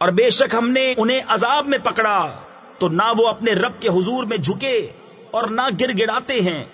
اور بے شک ہم نے انہیں عذاب میں پکڑا تو نہ وہ اپنے رب کے حضور میں جھکے اور نہ گر گڑاتے ہیں۔